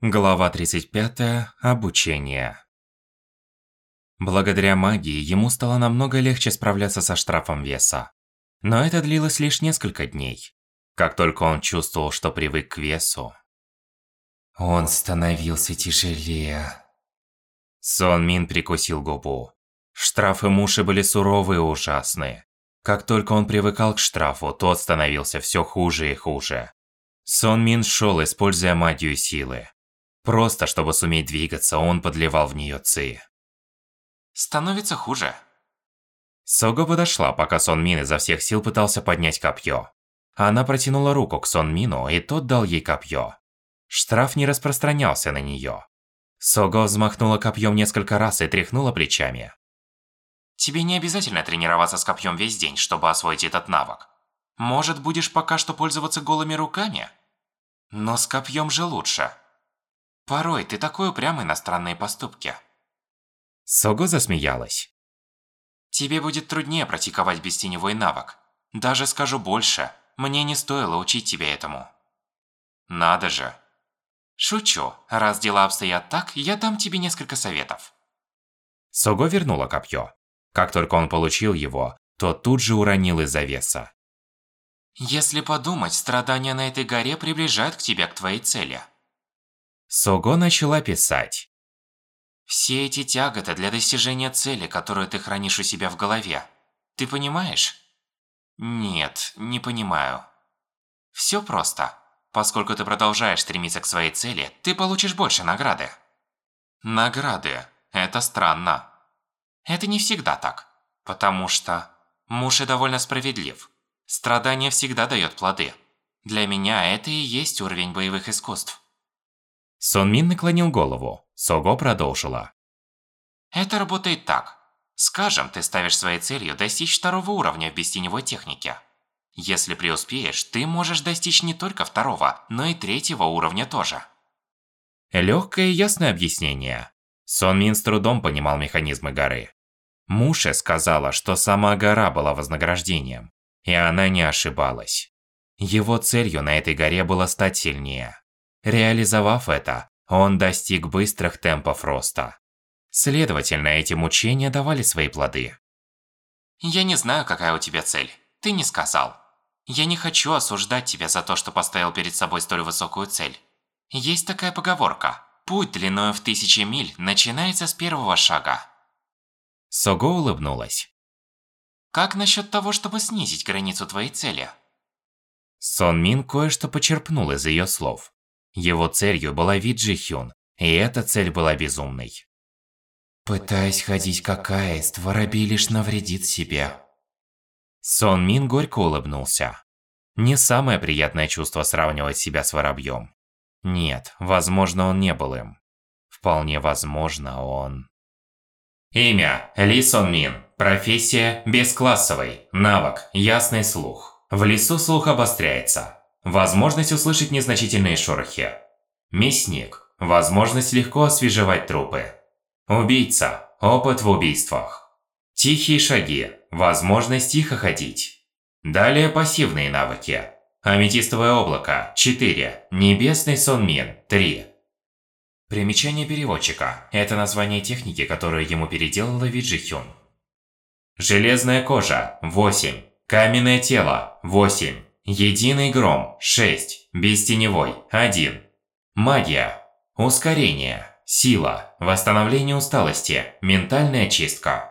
Глава 35. Обучение. Благодаря магии ему стало намного легче справляться со штрафом веса. Но это длилось лишь несколько дней. Как только он чувствовал, что привык к весу, он становился тяжелее. Сон Мин прикусил губу. Штрафы Муши были суровые и ужасные. Как только он привыкал к штрафу, тот становился все хуже и хуже. Сон Мин шел, используя магию силы. Просто, чтобы суметь двигаться, он подливал в нее ци. Становится хуже. Сого подошла, пока Сон Мин изо всех сил пытался поднять копье. Она протянула руку к Сон Мину, и тот дал ей копье. Штраф не распространялся на нее. Сого взмахнула копьем несколько раз и тряхнула плечами. Тебе не обязательно тренироваться с копьем весь день, чтобы освоить этот навык. Может, будешь пока что пользоваться голыми руками? Но с копьем же лучше. Порой ты такой упрямый на странные поступки. Сого засмеялась. Тебе будет труднее практиковать бестеневой навык. Даже скажу больше, мне не стоило учить тебя этому. Надо же. Шучу, раз дела обстоят так, я дам тебе несколько советов. Сого вернула копье. Как только он получил его, то тут же уронил из-за веса. Если подумать, страдания на этой горе приближают к тебе к твоей цели. Сого начала писать. Все эти тяготы для достижения цели, которую ты хранишь у себя в голове. Ты понимаешь? Нет, не понимаю. Все просто. Поскольку ты продолжаешь стремиться к своей цели, ты получишь больше награды. Награды. Это странно. Это не всегда так. Потому что Муши довольно справедлив. Страдание всегда дает плоды. Для меня это и есть уровень боевых искусств. Сон Мин наклонил голову. Сого продолжила. Это работает так. Скажем, ты ставишь своей целью достичь второго уровня в бестеневой технике. Если преуспеешь, ты можешь достичь не только второго, но и третьего уровня тоже. Легкое и ясное объяснение. Сон Мин с трудом понимал механизмы горы. Муше сказала, что сама гора была вознаграждением, и она не ошибалась. Его целью на этой горе было стать сильнее. Реализовав это, он достиг быстрых темпов роста. Следовательно, эти мучения давали свои плоды. Я не знаю, какая у тебя цель. Ты не сказал. Я не хочу осуждать тебя за то, что поставил перед собой столь высокую цель. Есть такая поговорка. Путь длиною в тысячи миль начинается с первого шага. Сого улыбнулась. Как насчет того, чтобы снизить границу твоей цели? Сон Мин кое-что почерпнул из ее слов. Его целью была Виджи Хюн, и эта цель была безумной. Пытаясь ходить как аист, воробей лишь навредит себе. Сон Мин горько улыбнулся. Не самое приятное чувство сравнивать себя с воробьем. Нет, возможно, он не был им. Вполне возможно, он... Имя – Ли Сон Мин. Профессия – бесклассовый. Навык – ясный слух. В лесу слух обостряется. Возможность услышать незначительные шорохи. Мясник. Возможность легко освежевать трупы. Убийца. Опыт в убийствах. Тихие шаги. Возможность тихо ходить. Далее пассивные навыки. Аметистовое облако – 4. Небесный сон Мин – 3. Примечание переводчика – это название техники, которую ему переделала Виджи Хюн. Железная кожа – 8. Каменное тело – 8. Единый гром – 6. Бестеневой – 1. Магия. Ускорение. Сила. Восстановление усталости. Ментальная чистка.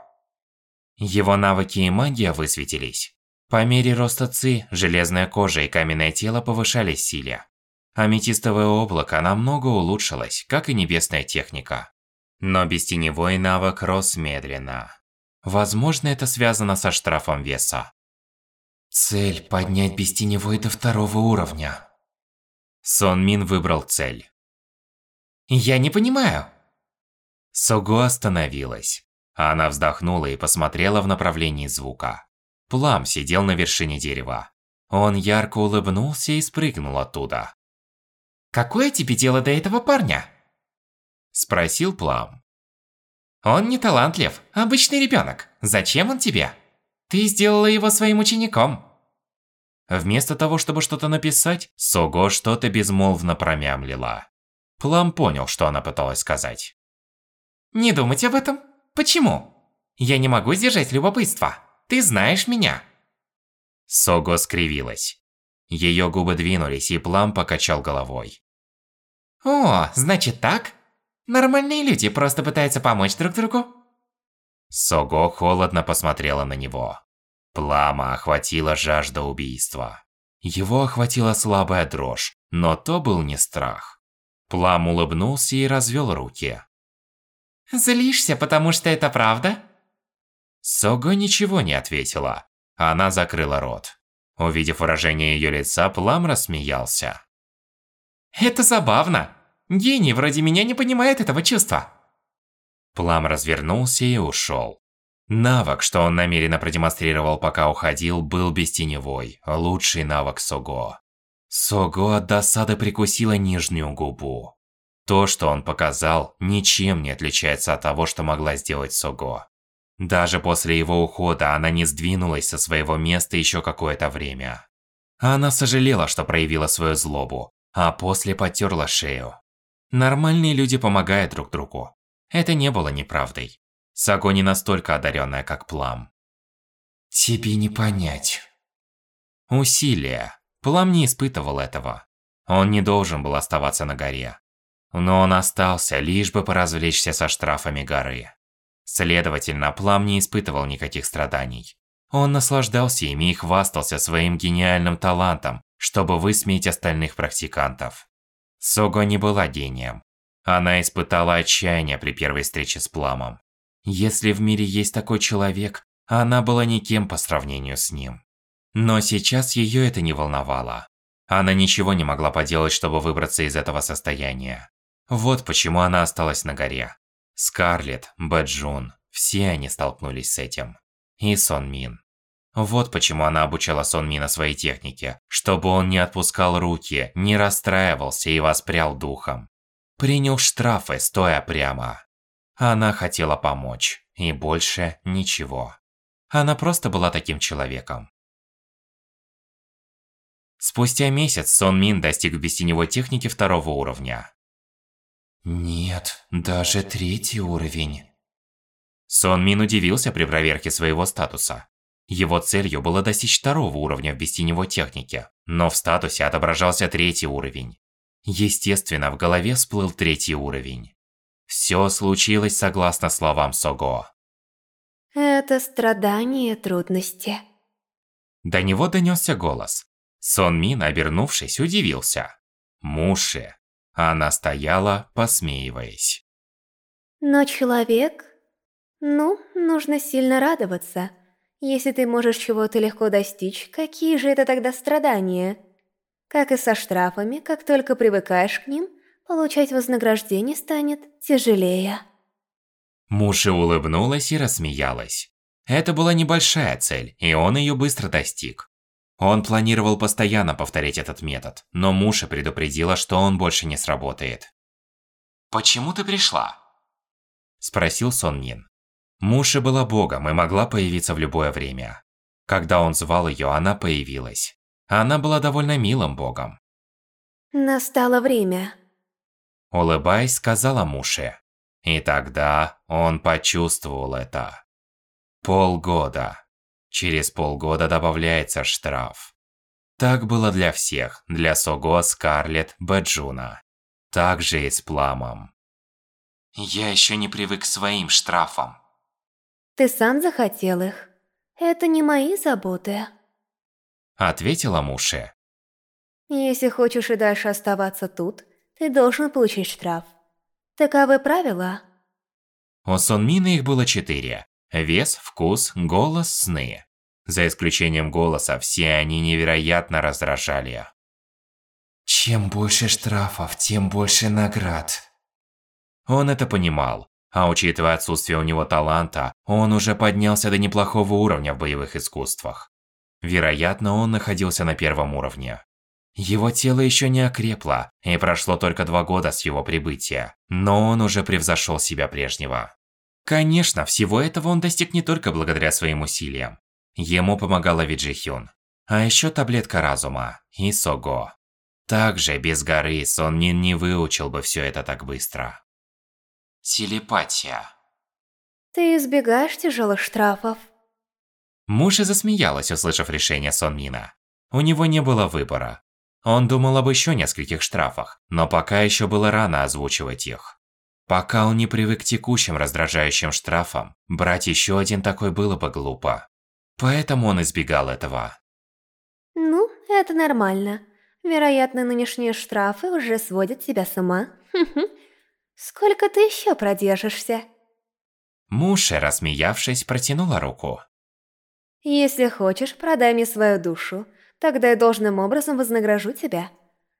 Его навыки и магия высветились. По мере роста ЦИ, железная кожа и каменное тело повышались в силе. Аметистовое облако намного улучшилось, как и небесная техника. Но бестеневой навык рос медленно. Возможно, это связано со штрафом веса. Цель – поднять бестеневой до второго уровня. Сон Мин выбрал цель. Я не понимаю. Сого остановилась. Она вздохнула и посмотрела в направлении звука. Плам сидел на вершине дерева. Он ярко улыбнулся и спрыгнул оттуда. «Какое тебе дело до этого парня?» Спросил Плам. «Он не талантлив, обычный ребенок. Зачем он тебе? Ты сделала его своим учеником». Вместо того, чтобы что-то написать, Сого что-то безмолвно промямлила. Плам понял, что она пыталась сказать. Не думать об этом? Почему? Я не могу сдержать любопытство. Ты знаешь меня. Сого скривилась. Ее губы двинулись, и Плам покачал головой. О, значит так? Нормальные люди просто пытаются помочь друг другу? Сого холодно посмотрела на него. Плама охватила жажда убийства. Его охватила слабая дрожь, но то был не страх. Плам улыбнулся и развел руки. Злишься, потому что это правда? Сого ничего не ответила. Она закрыла рот. Увидев выражение ее лица, Плам рассмеялся. Это забавно. Гений вроде меня не понимает этого чувства. Плам развернулся и ушел. Навык, что он намеренно продемонстрировал, пока уходил, был бестеневой, лучший навык Сого. Сого от досады прикусила нижнюю губу. То, что он показал, ничем не отличается от того, что могла сделать Сого. Даже после его ухода она не сдвинулась со своего места еще какое-то время. Она сожалела, что проявила свою злобу, а после потерла шею. Нормальные люди помогают друг другу. Это не было неправдой. Саго не настолько одаренная, как Плам. Тебе не понять. Усилия. Плам не испытывал этого. Он не должен был оставаться на горе. Но он остался, лишь бы поразвлечься со штрафами горы. Следовательно, Плам не испытывал никаких страданий. Он наслаждался ими и хвастался своим гениальным талантом, чтобы высмеять остальных практикантов. Сого не была гением. Она испытала отчаяние при первой встрече с Пламом. Если в мире есть такой человек, она была никем по сравнению с ним. Но сейчас ее это не волновало. Она ничего не могла поделать, чтобы выбраться из этого состояния. Вот почему она осталась на горе. Скарлетт, Бэджун, все они столкнулись с этим. И Сон Мин. Вот почему она обучала Сон Мина своей технике, чтобы он не отпускал руки, не расстраивался и воспрял духом. Принял штрафы, стоя прямо. Она хотела помочь, и больше ничего. Она просто была таким человеком. Спустя месяц Сон Мин достиг бестеневой техники второго уровня. Нет, даже третий уровень. Сон Мин удивился при проверке своего статуса. Его целью было достичь второго уровня в бестеневой технике, но в статусе отображался третий уровень. Естественно, в голове всплыл третий уровень. Все случилось согласно словам Сого. Это страдание трудности. До него донесся голос. Сон Мин, обернувшись, удивился. Муши. Она стояла, посмеиваясь. Но человек... Ну, нужно сильно радоваться. Если ты можешь чего-то легко достичь, какие же это тогда страдания? Как и со штрафами, как только привыкаешь к ним, получать вознаграждение станет тяжелее. Муши улыбнулась и рассмеялась. Это была небольшая цель, и он ее быстро достиг. Он планировал постоянно повторять этот метод, но Муши предупредила, что он больше не сработает. «Почему ты пришла?» Спросил Сон Мин. Муши была богом и могла появиться в любое время. Когда он звал ее, она появилась. Она была довольно милым богом. Настало время. Улыбаясь, сказала Муше. И тогда он почувствовал это. Полгода. Через полгода добавляется штраф. Так было для всех, для Сого, Скарлетт, Бэджуна. Так же и с Пламом. Я еще не привык к своим штрафам. Ты сам захотел их. Это не мои заботы. Ответила Муше. Если хочешь и дальше оставаться тут, ты должен получить штраф. Таковы правила. У Сонмина их было четыре. Вес, вкус, голос, сны. За исключением голоса, все они невероятно раздражали. Чем больше штрафов, тем больше наград. Он это понимал, а учитывая отсутствие у него таланта, он уже поднялся до неплохого уровня в боевых искусствах. Вероятно, он находился на первом уровне. Его тело еще не окрепло, и прошло только два года с его прибытия, но он уже превзошел себя прежнего. Конечно, всего этого он достиг не только благодаря своим усилиям. Ему помогала Виджи Хюн, а еще таблетка разума и Сого. Также без горы Сон Мин не выучил бы все это так быстро. Телепатия. Ты избегаешь тяжелых штрафов. Муж и засмеялась, услышав решение Сон Мина. У него не было выбора. Он думал об еще нескольких штрафах, но пока еще было рано озвучивать их. Пока он не привык к текущим раздражающим штрафам, брать еще один такой было бы глупо. Поэтому он избегал этого. Ну, это нормально. Вероятно, нынешние штрафы уже сводят тебя с ума. Сколько ты еще продержишься? Муша, рассмеявшись, протянула руку. Если хочешь, продай мне свою душу. Тогда я должным образом вознагражу тебя.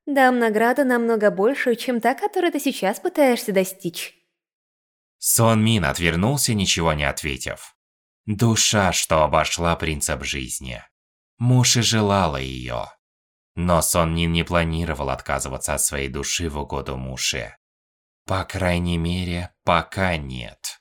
Дам награду намного большую, чем та, которую ты сейчас пытаешься достичь. Сон Мин отвернулся, ничего не ответив. Душа, что обошла принцип жизни. Муж и желала ее. Но Сон Мин не планировал отказываться от своей души в угоду Муши. По крайней мере, пока нет.